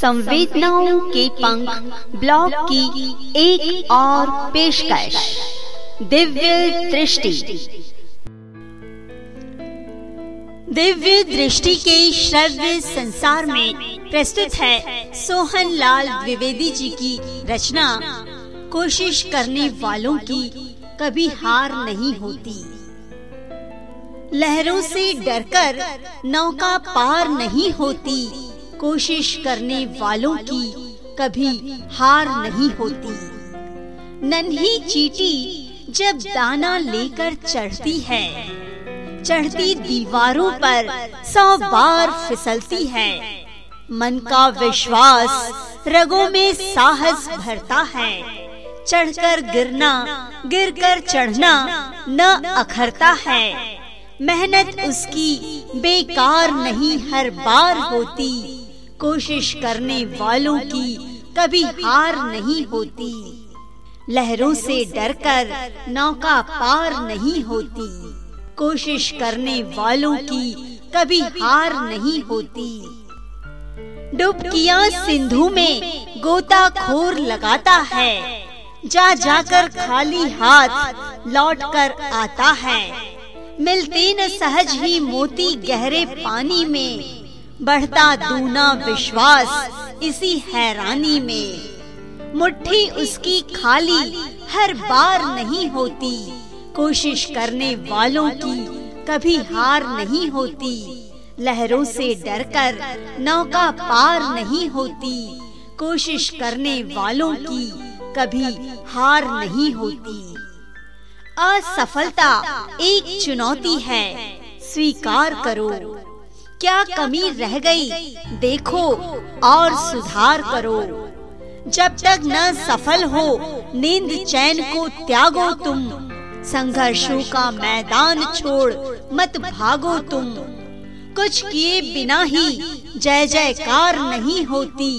संवेदनाओं के पंख ब्लॉग की एक और पेशकश। दिव्य दृष्टि। दिव्य दृष्टि के श्रव्य संसार में प्रस्तुत है सोहन लाल द्विवेदी जी की रचना। कोशिश करने वालों की कभी हार नहीं होती। लहरों से डरकर नौका पार नहीं होती। कोशिश करने वालों की कभी हार नहीं होती। नन्ही चीटी जब दाना लेकर चढ़ती है, चढ़ती दीवारों पर सौ बार फिसलती है। मन का विश्वास रगों में साहस भरता है, चढ़कर गिरना, गिरकर चढ़ना न अखरता है। मेहनत उसकी बेकार नहीं हर बार होती। कोशिश करने वालों की कभी हार नहीं होती। लहरों से डरकर नौका पार नहीं होती। कोशिश करने वालों की कभी हार नहीं होती। डुबकिया सिंधु में गोता खोर लगाता है। जा जाकर खाली हाथ लौट कर आता है। मिलते न सहज ही मोती गहरे पानी में। बढ़ता दूना विश्वास इसी हैरानी में। मुट्ठी उसकी खाली, हर बार नहीं होती। कोशिश करने वालों की कभी हार नहीं होती। लहरों से डरकर नौका पार नहीं होती। कोशिश करने वालों की कभी हार नहीं होती। असफलता एक चुनौती है। स्वीकार करो। क्या कमी रह गई? देखो और सुधार करो। जब तक न सफल हो नींद चैन को त्यागो तुम। संघर्षों का मैदान छोड़ मत भागो तुम। कुछ किए बिना ही जय जयकार नहीं होती।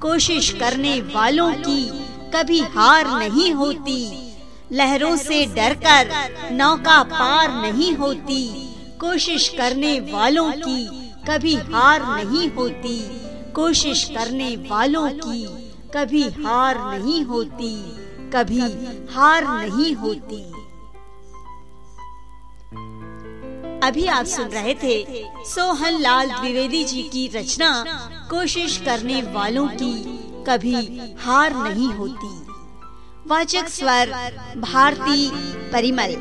कोशिश करने वालों की कभी हार नहीं होती। लहरों से डरकर नौका पार नहीं होती। कोशिश करने वालों की कभी हार नहीं होती। कोशिश करने वालों की कभी हार नहीं होती, कभी हार नहीं होती। अभी आप सुन रहे थे सोहन लाल द्विवेदी जी की रचना, कोशिश करने वालों की कभी हार नहीं होती। वाचक स्वर, भारती परिमल।